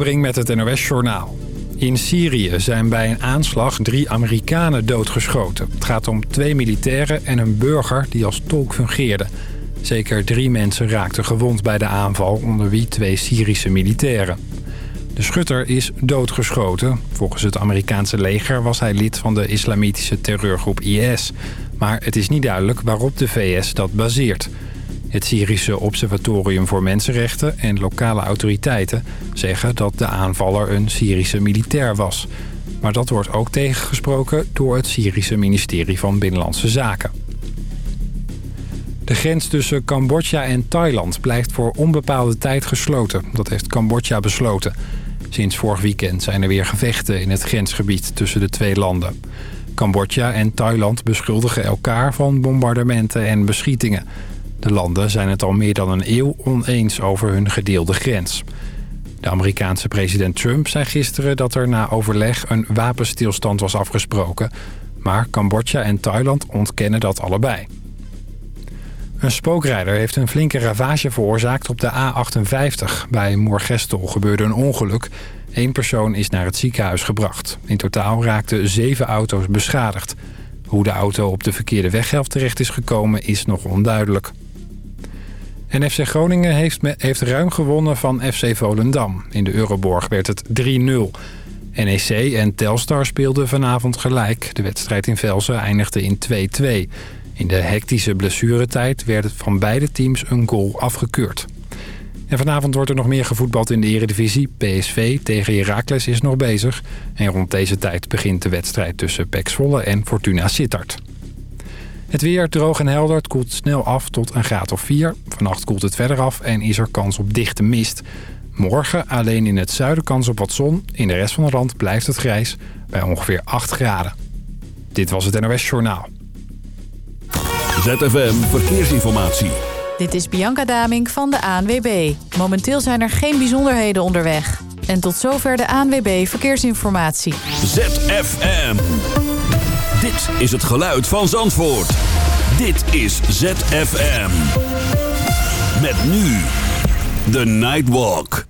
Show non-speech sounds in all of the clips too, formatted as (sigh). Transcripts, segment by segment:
Weltebrink met het NOS Journaal. In Syrië zijn bij een aanslag drie Amerikanen doodgeschoten. Het gaat om twee militairen en een burger die als tolk fungeerde. Zeker drie mensen raakten gewond bij de aanval, onder wie twee Syrische militairen. De schutter is doodgeschoten. Volgens het Amerikaanse leger was hij lid van de islamitische terreurgroep IS. Maar het is niet duidelijk waarop de VS dat baseert... Het Syrische Observatorium voor Mensenrechten en lokale autoriteiten zeggen dat de aanvaller een Syrische militair was. Maar dat wordt ook tegengesproken door het Syrische ministerie van Binnenlandse Zaken. De grens tussen Cambodja en Thailand blijft voor onbepaalde tijd gesloten. Dat heeft Cambodja besloten. Sinds vorig weekend zijn er weer gevechten in het grensgebied tussen de twee landen. Cambodja en Thailand beschuldigen elkaar van bombardementen en beschietingen. De landen zijn het al meer dan een eeuw oneens over hun gedeelde grens. De Amerikaanse president Trump zei gisteren dat er na overleg een wapenstilstand was afgesproken. Maar Cambodja en Thailand ontkennen dat allebei. Een spookrijder heeft een flinke ravage veroorzaakt op de A58. Bij Moorgestel gebeurde een ongeluk. Eén persoon is naar het ziekenhuis gebracht. In totaal raakten zeven auto's beschadigd. Hoe de auto op de verkeerde weghelft terecht is gekomen is nog onduidelijk. En FC Groningen heeft, heeft ruim gewonnen van FC Volendam. In de Euroborg werd het 3-0. NEC en Telstar speelden vanavond gelijk. De wedstrijd in Velsen eindigde in 2-2. In de hectische blessuretijd werd van beide teams een goal afgekeurd. En vanavond wordt er nog meer gevoetbald in de eredivisie. PSV tegen Heracles is nog bezig. En rond deze tijd begint de wedstrijd tussen PEC Zwolle en Fortuna Sittard. Het weer droog en helder. Het koelt snel af tot een graad of 4. Vannacht koelt het verder af en is er kans op dichte mist. Morgen alleen in het zuiden kans op wat zon. In de rest van het land blijft het grijs bij ongeveer 8 graden. Dit was het NOS Journaal. ZFM Verkeersinformatie. Dit is Bianca Damink van de ANWB. Momenteel zijn er geen bijzonderheden onderweg. En tot zover de ANWB Verkeersinformatie. ZFM. Dit is het geluid van Zandvoort. Dit is ZFM. Met nu The Nightwalk.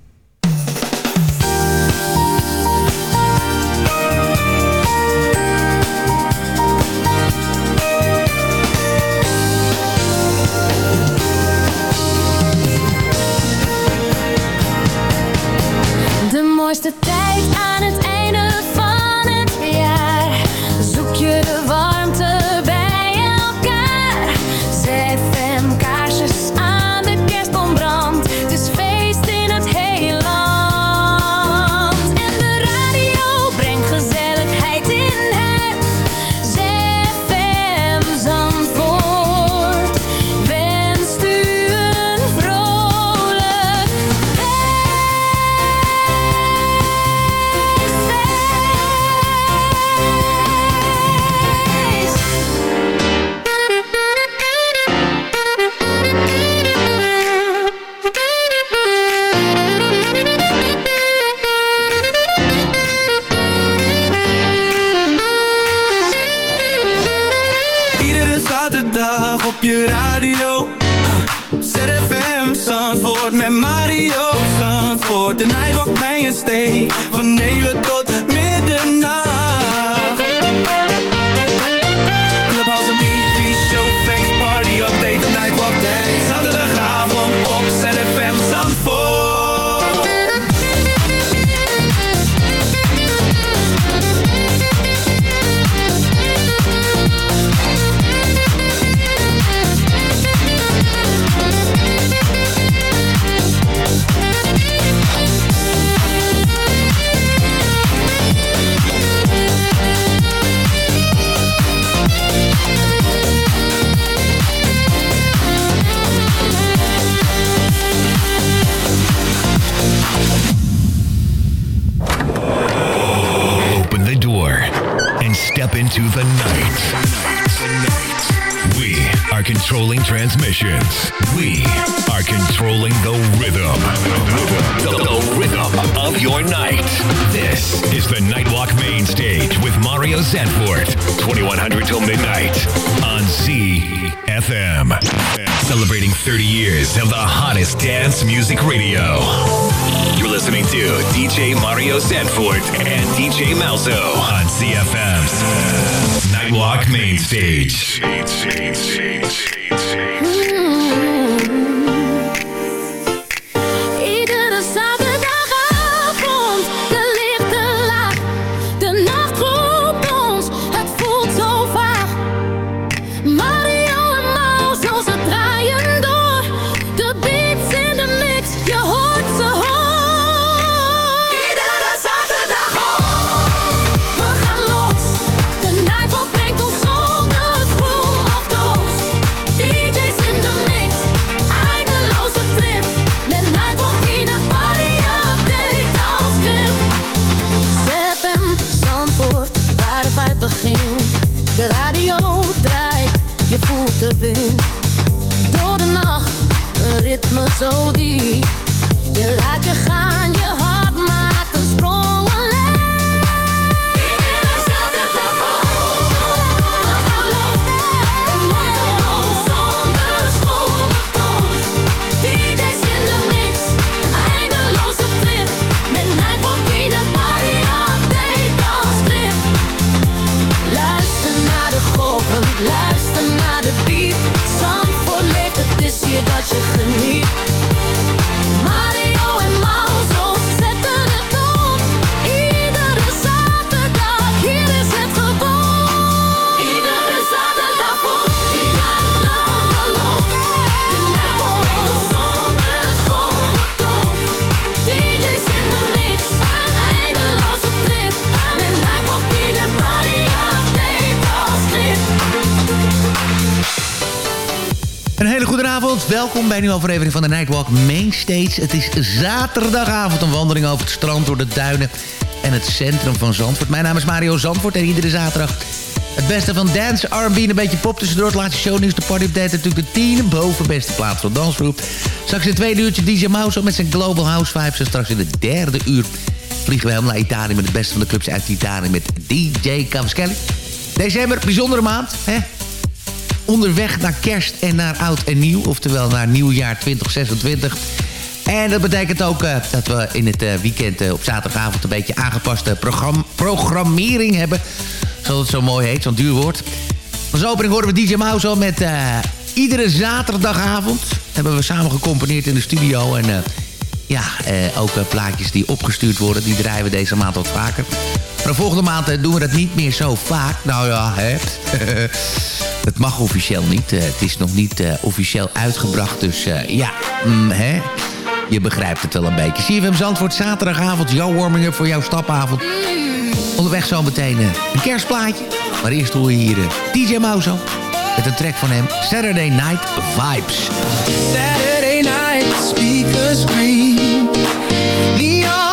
De mooiste steek. Van 9 tot Zanfort. 2100 till midnight on CFM. Celebrating 30 years of the hottest dance music radio. You're listening to DJ Mario Sanford and DJ Malzo on CFM's Nightwalk Main Stage. Een nieuwe aflevering van de Nightwalk Mainstage. Het is zaterdagavond een wandeling over het strand, door de duinen en het centrum van Zandvoort. Mijn naam is Mario Zandvoort en iedere zaterdag het beste van dance, R&B en een beetje pop tussendoor. Het laatste shownieuws, de party update, natuurlijk de 10 boven beste plaats van dansgroep. Straks in het tweede uurtje DJ Mouse met zijn Global House Vibes. En straks in het derde uur vliegen we helemaal naar Italië... met het beste van de clubs uit Italië met DJ Cavaschelli. December, bijzondere maand, hè? Onderweg naar kerst en naar oud en nieuw. Oftewel naar nieuwjaar 2026. En dat betekent ook eh, dat we in het eh, weekend eh, op zaterdagavond... een beetje aangepaste program programmering hebben. Zoals het zo mooi heet, zo'n duur woord. Als opening horen we DJ Mouse al met iedere zaterdagavond. Hebben we samen gecomponeerd in de studio. En ja, ook plaatjes die opgestuurd worden. Die draaien we deze maand wat vaker. Maar de volgende maand doen we dat niet meer zo vaak. Nou ja, hè. (laughs) Het mag officieel niet. Eh, het is nog niet eh, officieel uitgebracht. Dus eh, ja, mm, hè. Je begrijpt het wel een beetje. CFM Zandvoort, zaterdagavond. Jouw warming-up voor jouw stapavond. Onderweg zo meteen een kerstplaatje. Maar eerst hoor je hier DJ Mauzo. Met een track van hem. Saturday Night Vibes. Saturday night, speakers. Neon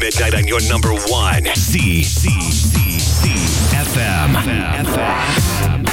midnight on your number one. C C C C FM. FM. FM.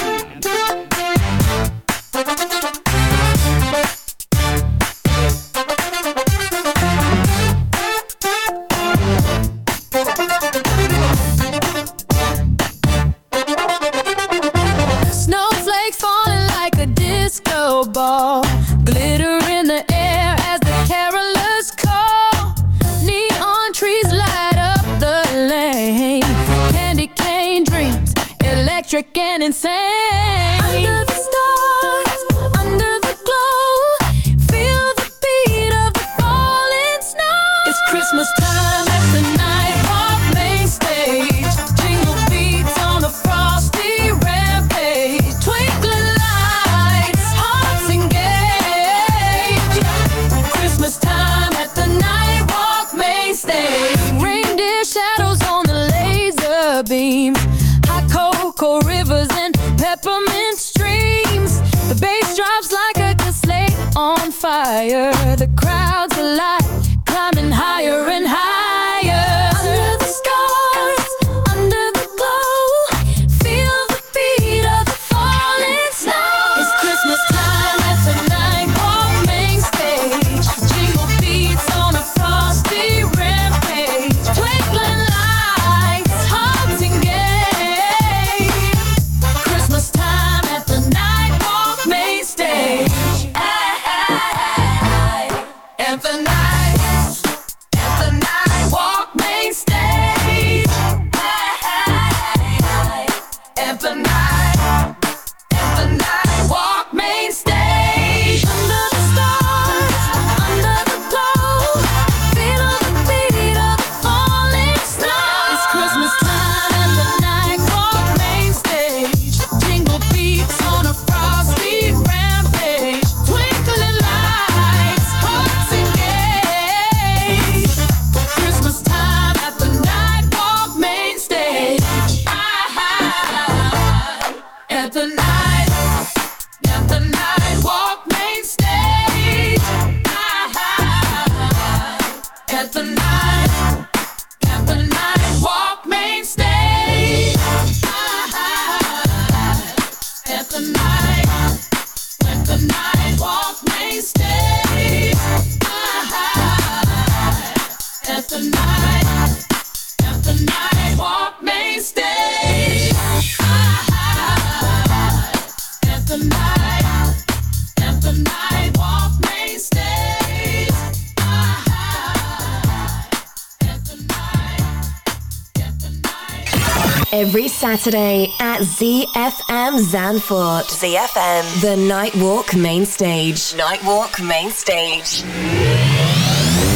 Saturday at ZFM Zanfort. ZFM. The Nightwalk Main Stage. Nightwalk Main Stage.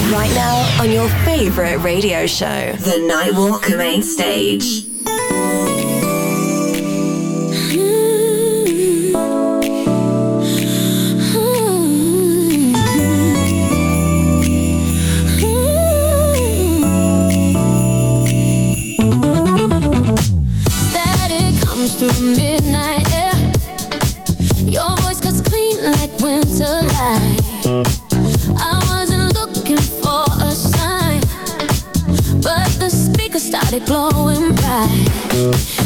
Right now on your favorite radio show, The Nightwalk Main Stage. body glowing bright.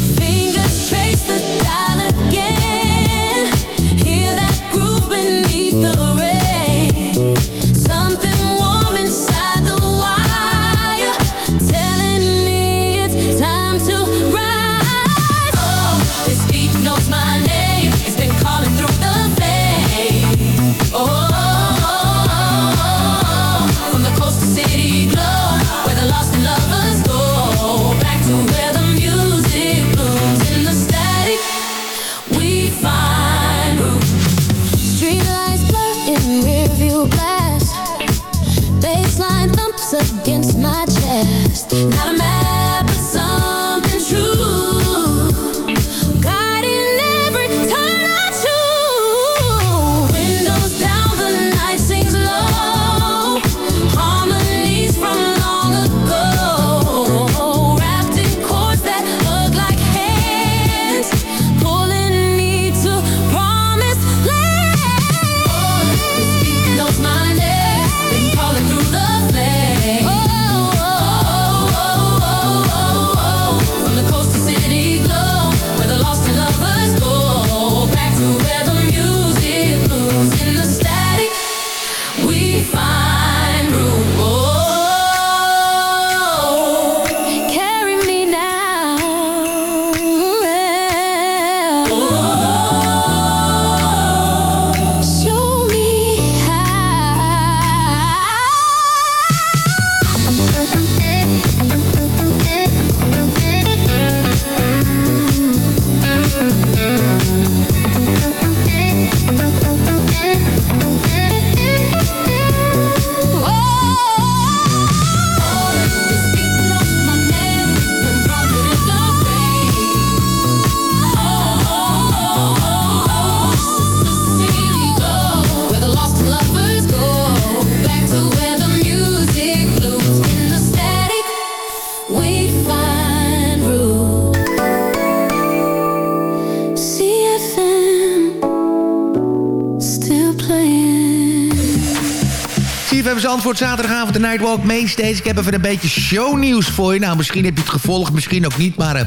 Zandvoort, zaterdagavond de Nightwalk Mainstage. Ik heb even een beetje shownieuws voor je. Nou, misschien heb je het gevolgd, misschien ook niet. Maar uh,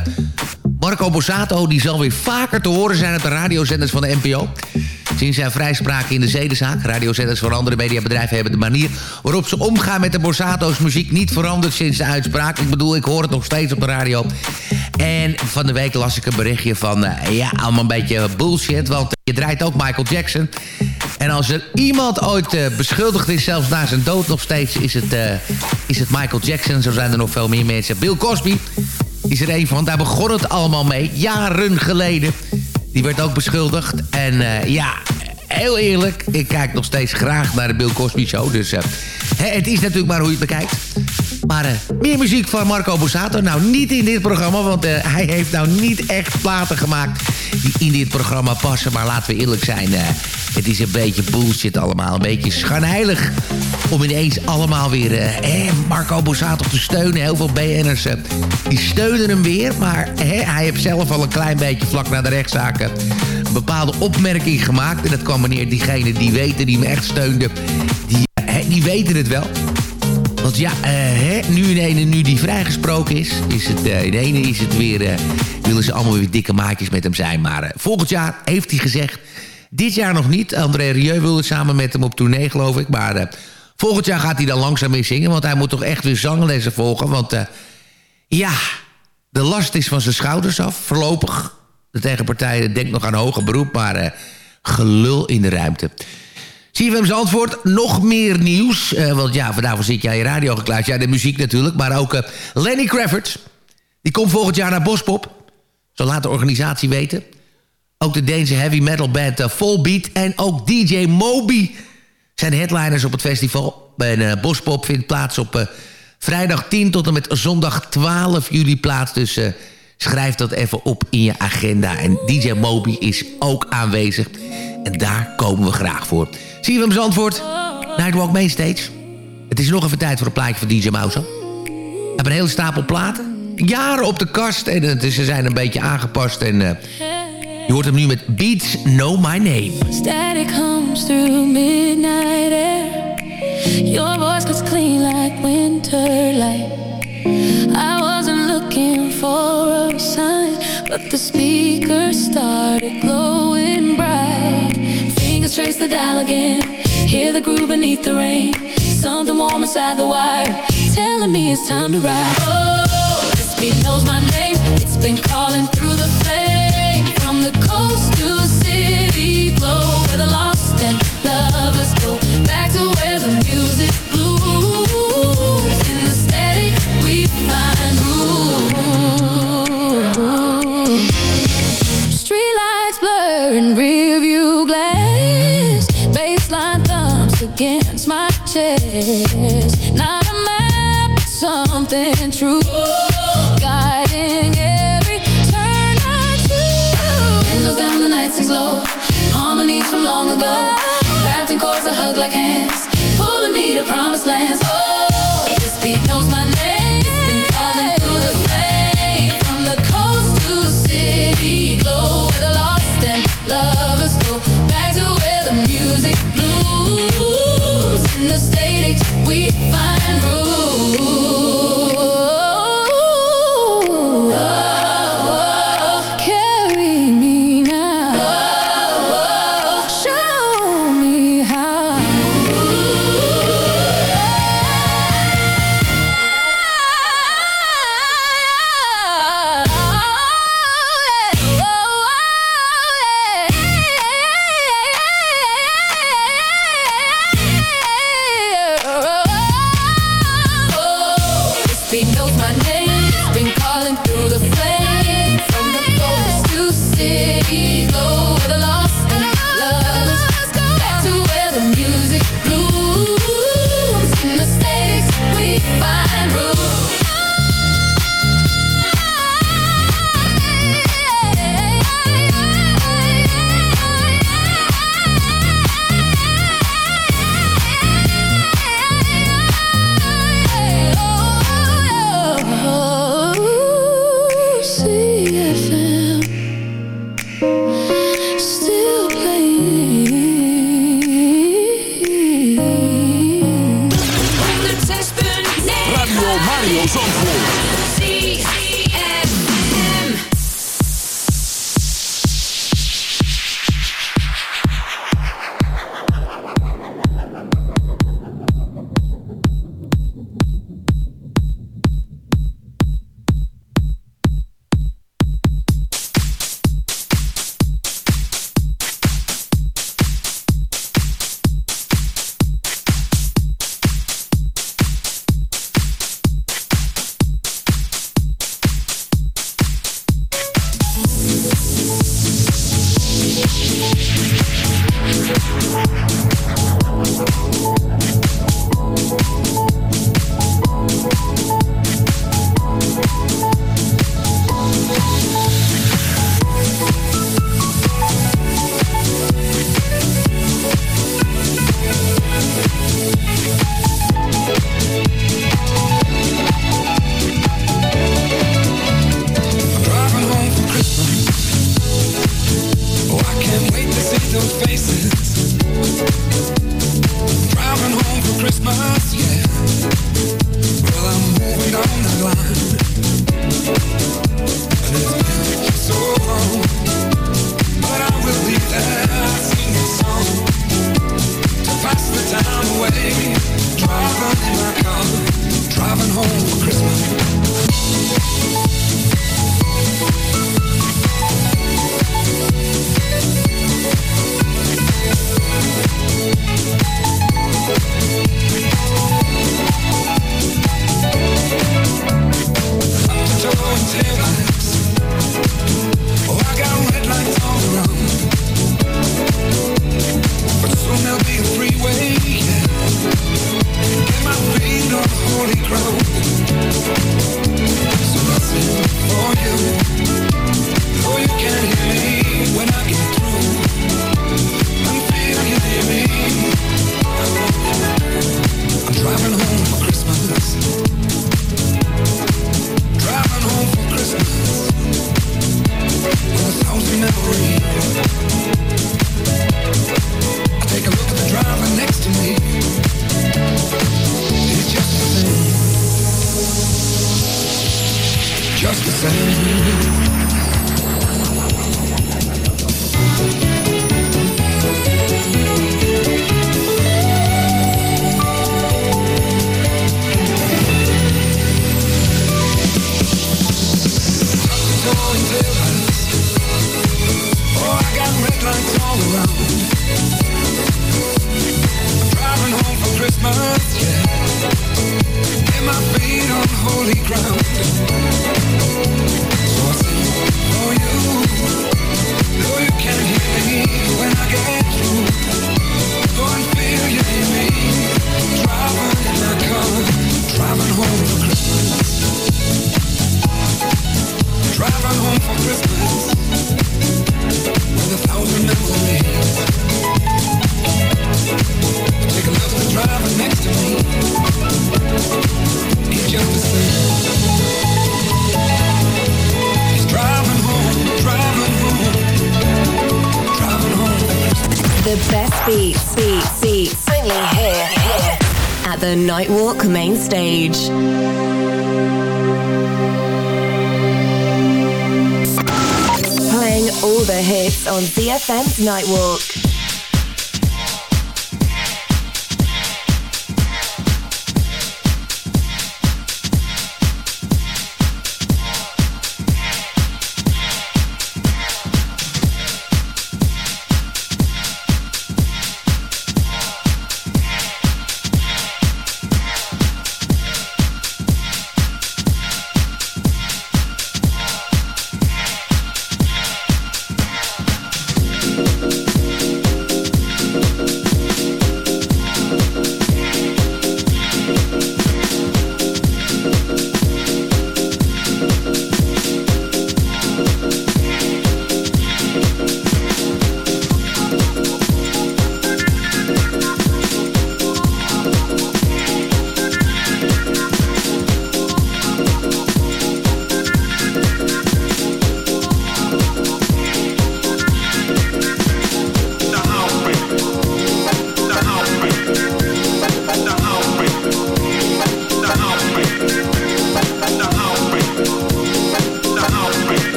Marco Borsato die zal weer vaker te horen zijn... op de radiozenders van de NPO. Sinds zijn vrijspraak in de zedenzaak. Radiozenders van andere mediabedrijven hebben de manier... waarop ze omgaan met de Borsato's muziek niet veranderd sinds de uitspraak. Ik bedoel, ik hoor het nog steeds op de radio. En van de week las ik een berichtje van... Uh, ja, allemaal een beetje bullshit, want je draait ook Michael Jackson... En als er iemand ooit uh, beschuldigd is, zelfs na zijn dood nog steeds, is het, uh, is het Michael Jackson. Zo zijn er nog veel meer mensen. Bill Cosby is er een van. Daar begon het allemaal mee, jaren geleden. Die werd ook beschuldigd. En uh, ja, heel eerlijk, ik kijk nog steeds graag naar de Bill Cosby Show. Dus het is natuurlijk maar hoe je het bekijkt. Maar meer muziek van Marco Borsato. Nou, niet in dit programma, want hij heeft nou niet echt platen gemaakt... die in dit programma passen. Maar laten we eerlijk zijn, het is een beetje bullshit allemaal. Een beetje schanheilig om ineens allemaal weer eh, Marco Borsato te steunen. Heel veel BN'ers die steunen hem weer. Maar hij heeft zelf al een klein beetje vlak na de rechtszaken... een bepaalde opmerking gemaakt. En dat kwam wanneer diegene die weten, die me echt steunde... die, die weten het wel... Want ja, hè, nu in ene, nu die vrijgesproken is, is het, in ene is het weer, willen ze allemaal weer dikke maatjes met hem zijn. Maar volgend jaar heeft hij gezegd, dit jaar nog niet. André Rieu wilde samen met hem op tournee, geloof ik. Maar volgend jaar gaat hij dan langzaam mee zingen, want hij moet toch echt weer zanglessen volgen. Want ja, de last is van zijn schouders af, voorlopig. De tegenpartij denkt nog aan hoger beroep, maar gelul in de ruimte. CFM's antwoord, nog meer nieuws. Want ja, vanavond zit jij je radio geklaard. Ja, de muziek natuurlijk. Maar ook Lenny Kravitz. Die komt volgend jaar naar Bospop. Zo laat de organisatie weten. Ook de Deense heavy metal band uh, Volbeat. En ook DJ Moby zijn headliners op het festival. En Bospop vindt plaats op vrijdag 10 tot en met zondag 12 juli plaats. Dus schrijf dat even op in je agenda. En DJ Moby is ook aanwezig. En daar komen we graag voor. Zie je hem antwoord? Nightwalk Mainstage. Het is nog even tijd voor een plaatje van DJ Mouse. We hebben een hele stapel platen. Jaren op de kast. En ze zijn een beetje aangepast. En je hoort hem nu met Beats Know My Name. Static comes through midnight air. Your voice gets clean like winter light. I wasn't looking for a sign. But the speaker started glowing bright. Fingers trace the dial again. Hear the groove beneath the rain. Something warm inside the wire. Telling me it's time to ride. Oh, this beat knows my name. It's been calling through the against my chest. Not a map, but something true. Guiding every turn I choose. Windows down, the night sings low. Harmonies from long ago. Wrapped in chords that hug like hands. Pulling me to promised lands. Oh, main stage. Playing all the hits on BFM's Nightwalk.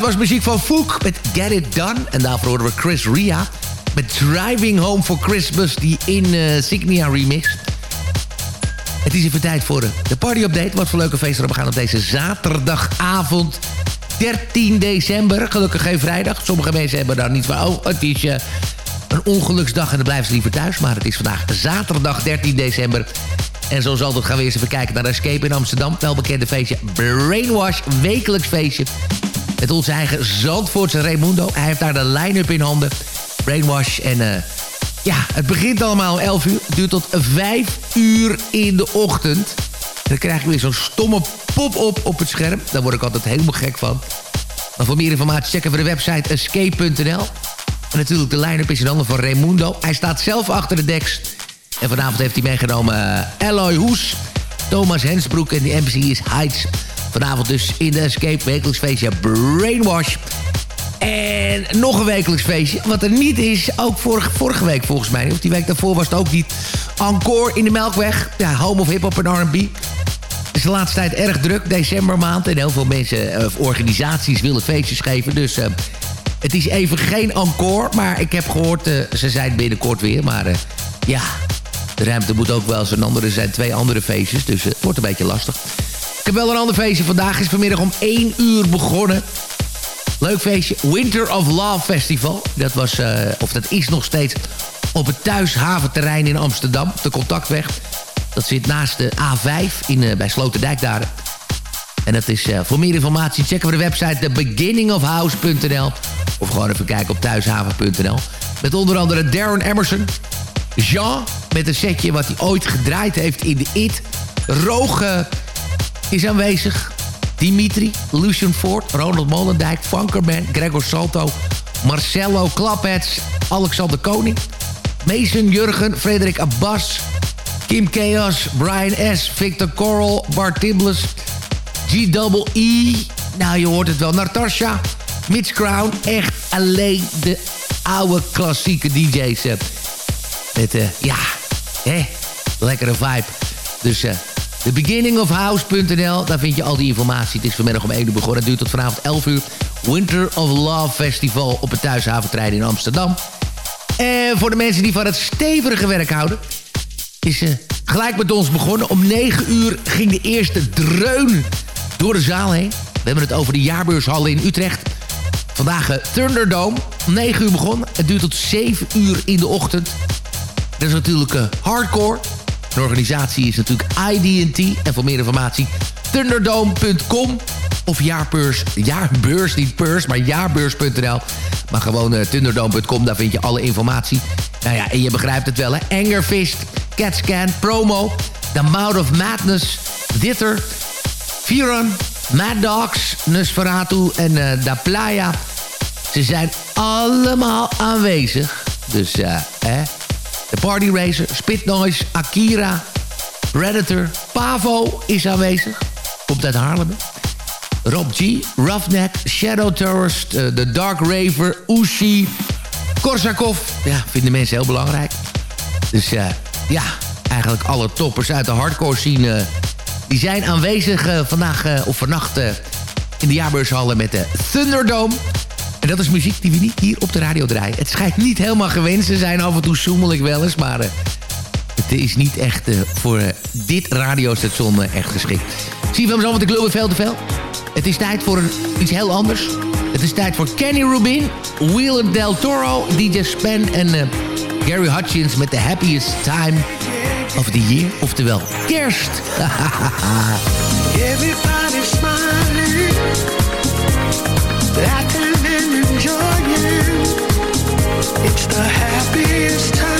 Dat was muziek van Fook met Get It Done. En daarvoor hoorden we Chris Ria met Driving Home for Christmas, die in uh, Signia remix. Het is even tijd voor de party-update. Wat voor leuke feesten we gaan op deze zaterdagavond 13 december. Gelukkig geen vrijdag. Sommige mensen hebben daar niet van... oh, het is uh, een ongeluksdag en dan blijven ze liever thuis. Maar het is vandaag zaterdag 13 december. En zoals altijd gaan we eerst even kijken naar Escape in Amsterdam. Welbekende feestje Brainwash, wekelijks feestje. Met onze eigen Zandvoortse Raimundo. Hij heeft daar de line-up in handen. Brainwash en... Uh, ja, het begint allemaal om 11 uur. Het duurt tot 5 uur in de ochtend. En dan krijg je weer zo'n stomme pop-op op het scherm. Daar word ik altijd helemaal gek van. Maar voor meer informatie checken we de website escape.nl. En natuurlijk de line-up is in handen van Raimundo. Hij staat zelf achter de deks. En vanavond heeft hij meegenomen uh, Eloy Hoes, Thomas Hensbroek en de MC is Heights. Vanavond dus in de Escape wekelijks feestje Brainwash. En nog een wekelijks feestje. Wat er niet is, ook vorige, vorige week volgens mij. Of die week daarvoor was het ook niet. Encore in de Melkweg. Ja, home of hip-hop en R&B. Het is de laatste tijd erg druk, decembermaand. En heel veel mensen of organisaties willen feestjes geven. Dus uh, het is even geen encore. Maar ik heb gehoord, uh, ze zijn binnenkort weer. Maar ja, de ruimte moet ook wel zijn andere. Er zijn twee andere feestjes, dus het wordt een beetje lastig. Ik heb wel een ander feestje. Vandaag is vanmiddag om 1 uur begonnen. Leuk feestje. Winter of Love Festival. Dat was, uh, of dat is nog steeds op het thuishaventerrein in Amsterdam. De Contactweg. Dat zit naast de A5 in, uh, bij Sloterdijk daar. En dat is uh, voor meer informatie checken we de website thebeginningofhouse.nl of gewoon even kijken op thuishaven.nl. Met onder andere Darren Emerson, Jean met een setje wat hij ooit gedraaid heeft in de IT. Roge is aanwezig. Dimitri, Lucian Ford, Ronald Molendijk, Funkerman, Gregor Salto, Marcello Klapets, Alexander Koning, Mason Jurgen, Frederik Abbas, Kim Chaos, Brian S., Victor Coral, Bart Tibbles, G-Double-E, nou je hoort het wel, Natasha, Mitch Crown, echt alleen de oude klassieke DJ's. Met, uh, ja, hè, lekkere vibe. Dus uh, thebeginningofhouse.nl, daar vind je al die informatie. Het is vanmiddag om 1 uur begonnen. Het duurt tot vanavond 11 uur. Winter of Love Festival op het Thuishaventrein in Amsterdam. En voor de mensen die van het stevige werk houden... is uh, gelijk met ons begonnen. Om 9 uur ging de eerste dreun door de zaal heen. We hebben het over de jaarbeurshallen in Utrecht. Vandaag uh, Thunderdome. Om 9 uur begonnen. Het duurt tot 7 uur in de ochtend. Dat is natuurlijk uh, hardcore. De organisatie is natuurlijk IDT. En voor meer informatie thunderdome.com of jaarbeurs, jaarbeurs, niet peurs, maar jaarbeurs.nl. Maar gewoon uh, thunderdome.com, daar vind je alle informatie. Nou ja, en je begrijpt het wel, hè. Angerfist, Catscan, Promo, The Mouth of Madness, Ditter, Viron, Mad Dogs, Nosferatu en uh, Da Playa. Ze zijn allemaal aanwezig. Dus, uh, De Party Racer, Spit Noise, Akira, Predator, Pavo is aanwezig. Komt uit Haarlem. Rob G, Roughneck, Shadow Tourist, uh, The Dark Raver, Ushi, Korsakov. Ja, vinden mensen heel belangrijk. Dus uh, ja, eigenlijk alle toppers uit de hardcore scene... Uh, die zijn aanwezig vandaag of vannacht in de jaarbeurshallen met de Thunderdome. En dat is muziek die we niet hier op de radio draaien. Het schijnt niet helemaal gewenst te zijn. Af en toe zoemel ik wel eens, maar het is niet echt voor dit radiostation echt geschikt. Zie je wel zo, want ik lul veel te veel. Het is tijd voor iets heel anders. Het is tijd voor Kenny Rubin, Wheeler Del Toro, DJ Span en Gary Hutchins met The Happiest Time of the Year. Oftewel, kerst. (laughs) Everybody's smiling. It's the happiest time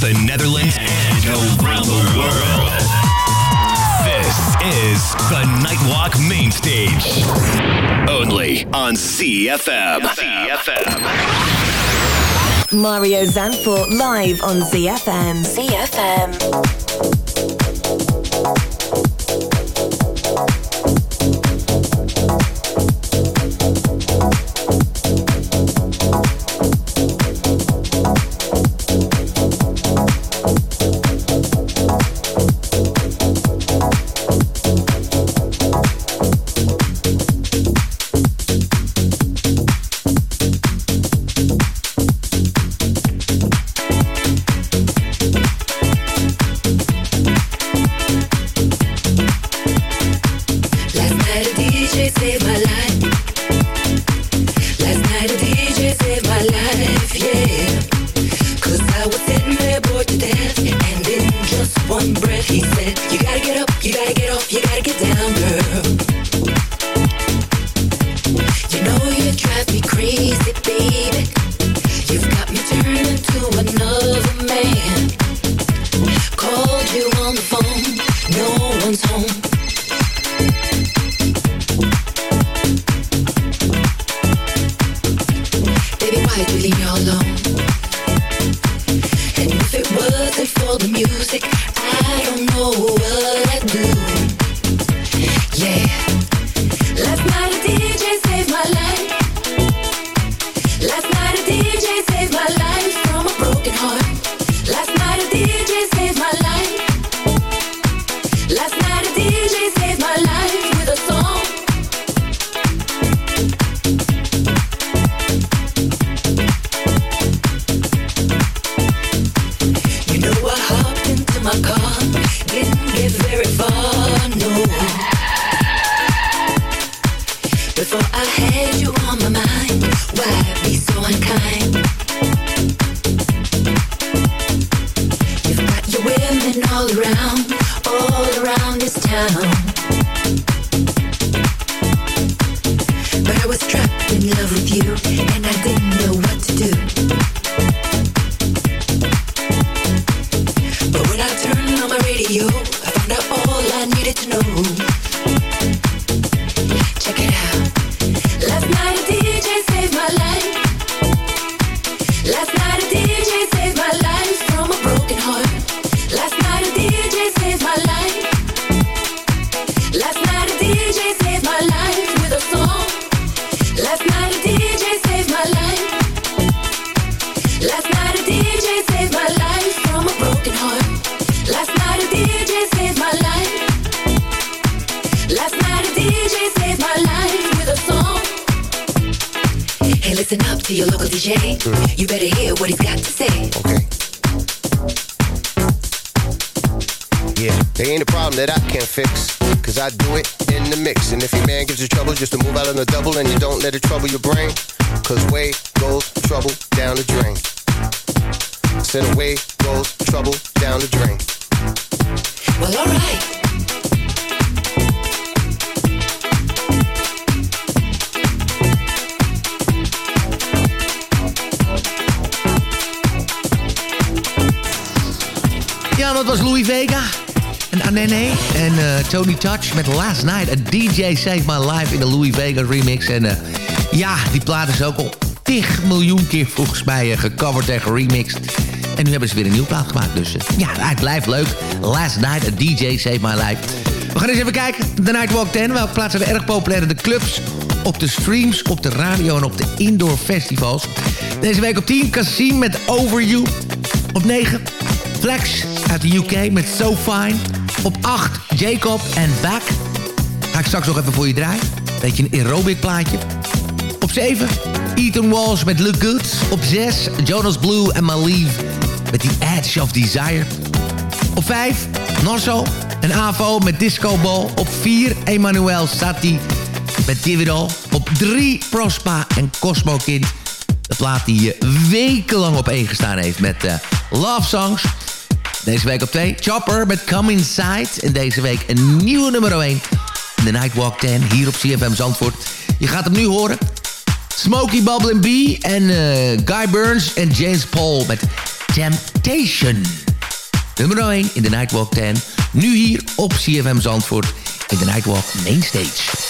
the Netherlands, and around the world. This is the Nightwalk Main Stage. Only on CFM. CFM. Mario Zanfort live on ZFM. ZFM. To your local DJ. You better hear what he's got to say. Yeah, they ain't a problem that I can't fix. Cause I do it in the mix. And if your man gives you trouble, just to move out on the double and you don't let it trouble your brain. Cause way goes trouble down the drain. Said away goes trouble down the drain. Well, alright. Ja, dat was Louis Vega en Anene en eh, Tony Touch met Last Night. A DJ Save My Life in de Louis Vega remix. En eh, ja, die plaat is ook al 10 miljoen keer volgens mij eh, gecoverd en geremixed. En nu hebben ze weer een nieuwe plaat gemaakt. Dus ja, het blijft leuk. Last Night, a DJ Save My Life. We gaan eens even kijken. The Nightwalk 10. Welke plaatsen zijn erg populair in de clubs? Op de streams, op de radio en op de indoor festivals. Deze week op 10, Cassim met Over You. Op 9, Flex uit de UK met So Fine. Op 8, Jacob en Back. Ga ik straks nog even voor je draaien. Beetje een aerobic plaatje. Op 7, Ethan Walsh met Look Good. Op 6, Jonas Blue en Malieve met The Edge of Desire. Op 5, Nosso en Avo met Disco Ball. Op 4, Emmanuel Sati met All. Op 3, Prospa en Cosmo Kind. De plaat die eh, wekenlang op 1 gestaan heeft met eh, Love Songs. Deze week op 2, Chopper met Come Inside. En deze week een nieuwe nummer 1 in de Nightwalk 10 hier op CFM Zandvoort. Je gaat hem nu horen. Smokey Bubble B en eh, Guy Burns en James Paul met Temptation. Nummer 1 in de Nightwalk 10. Nu hier op CFM Zandvoort in de Nightwalk Mainstage.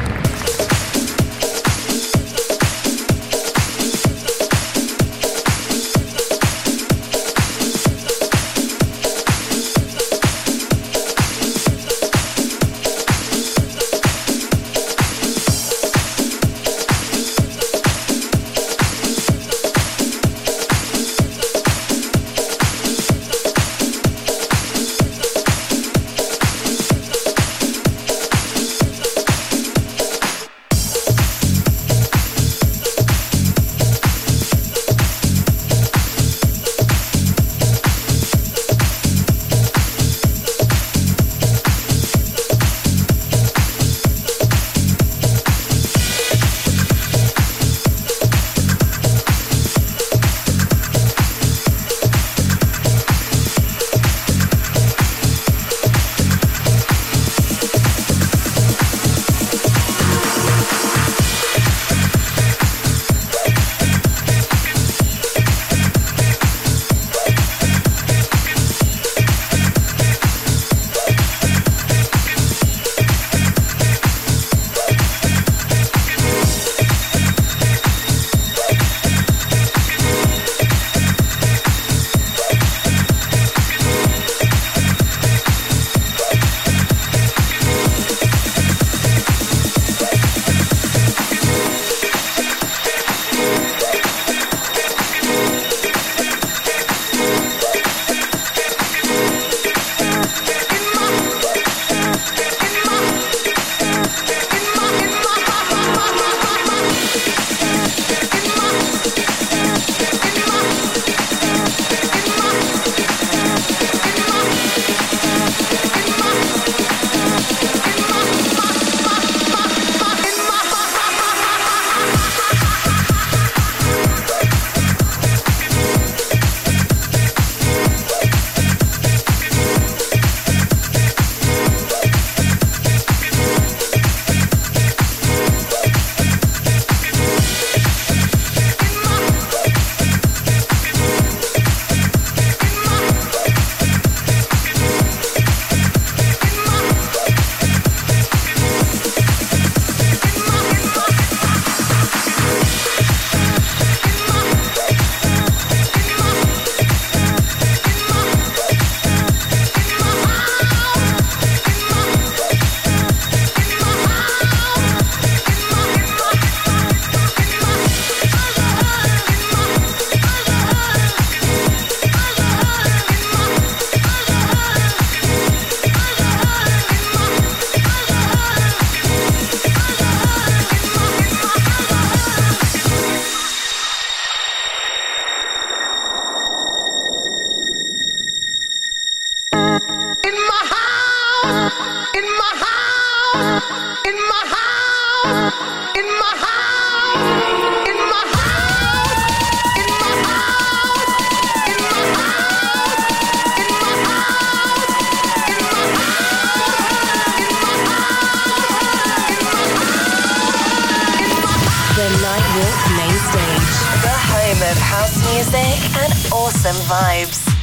The Nightwalk Main Stage. The home of house music and awesome vibes.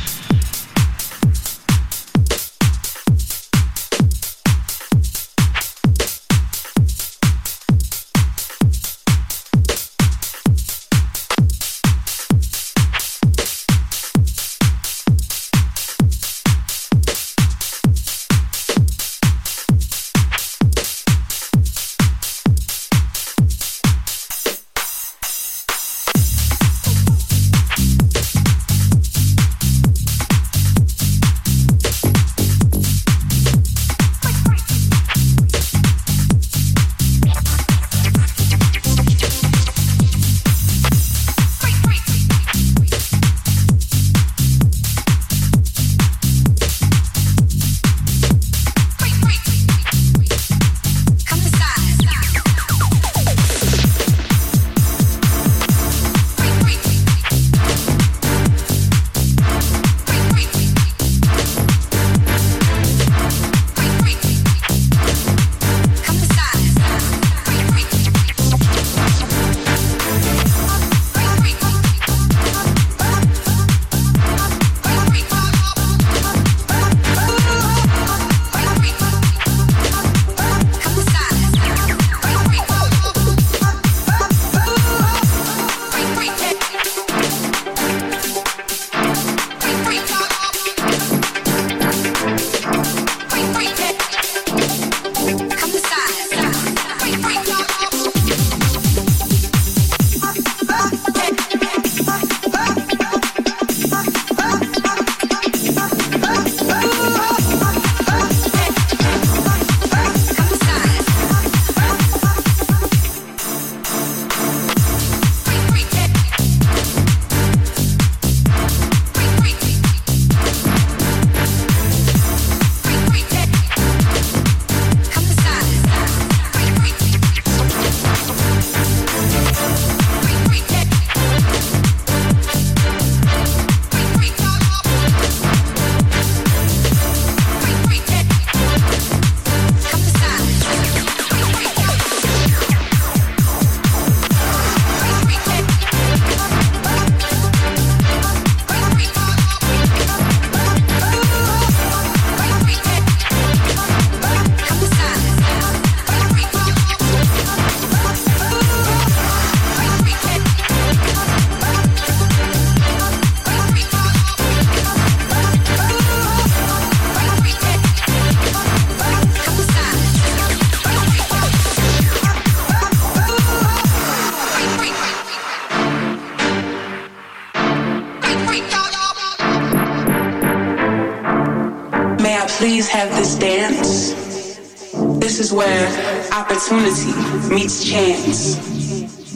Meets chance,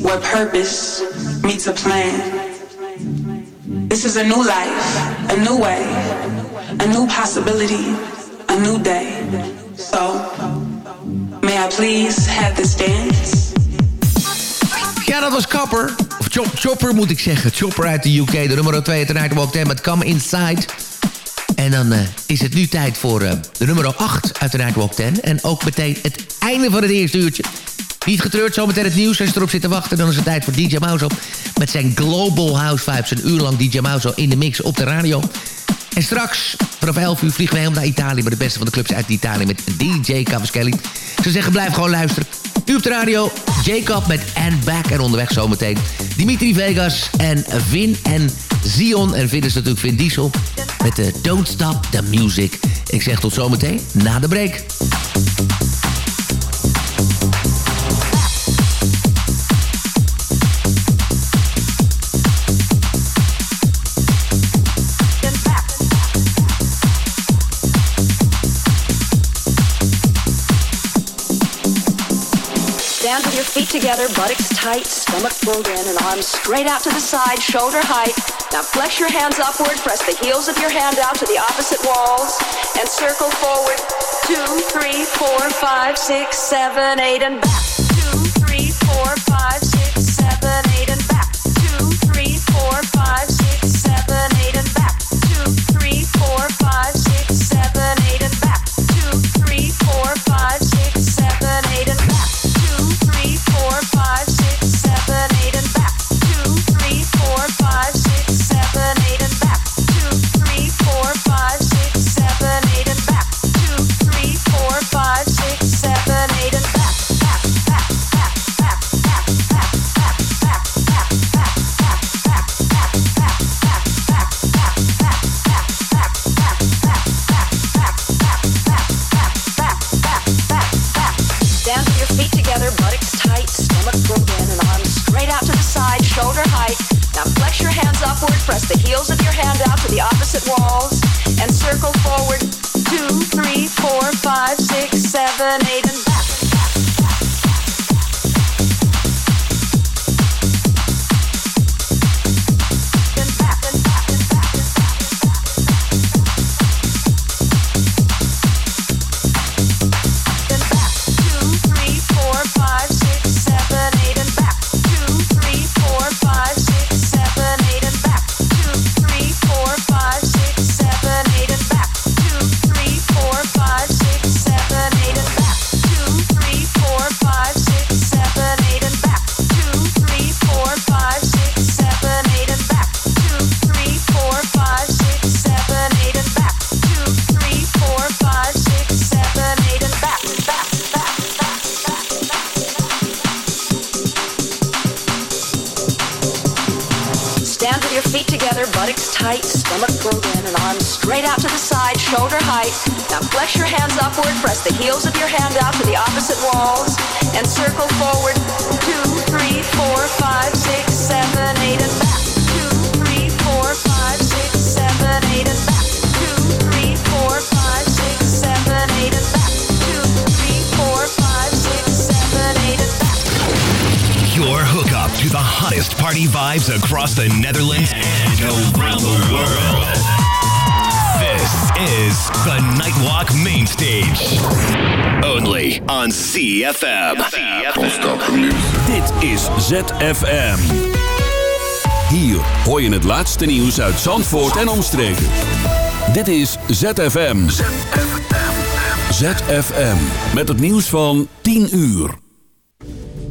where purpose meets a plan. This is a new life, a new way, a new possibility, a new day. So, may I please have this dance? Ja, dat was Kapper. Of Chop, Chopper moet ik zeggen. Chopper uit de UK. De nummer 2 uit de Walk 10 met Come Inside. En dan uh, is het nu tijd voor uh, de nummer 8 uit de Nightwalk 10. En ook meteen het einde van het eerste uurtje. Niet getreurd, zometeen het nieuws. Als je erop zit te wachten, dan is het tijd voor DJ Mouse op. Met zijn Global House Vibes. Een uur lang DJ Mouse in de mix op de radio. En straks, vanaf 11 uur, vliegen we helemaal naar Italië... met de beste van de clubs uit Italië met DJ Cavaschelli. Ze zeggen, blijf gewoon luisteren. Nu op de radio, Jacob met And Back. En onderweg zometeen Dimitri Vegas en Vin en Zion. En Vin is natuurlijk Vin Diesel met de Don't Stop the Music. Ik zeg tot zometeen na de break. Feet together, buttocks tight, stomach pulled in, and arms straight out to the side, shoulder height. Now flex your hands upward, press the heels of your hand out to the opposite walls, and circle forward. Two, three, four, five, six, seven, eight, and back. And circle forward. Two, three, four, five, six, seven, eight, and shoulder height. Now flex your hands upward, press the heels of your hand out to the opposite walls, and circle forward. Two, three, four, five, six, seven, eight, and back. Two, three, four, five, six, seven, eight, and back. Two, three, four, five, six, seven, eight, and back. Two, three, four, five, six, seven, eight, and back. Your hookup to the hottest party vibes across the Netherlands and around the world. Is the Nightwalk Main Stage. Only on CFM. Dit is ZFM. Hier hoor je het laatste nieuws uit Zandvoort en omstreken. Dit is ZFM. ZFM. Met het nieuws van 10 uur.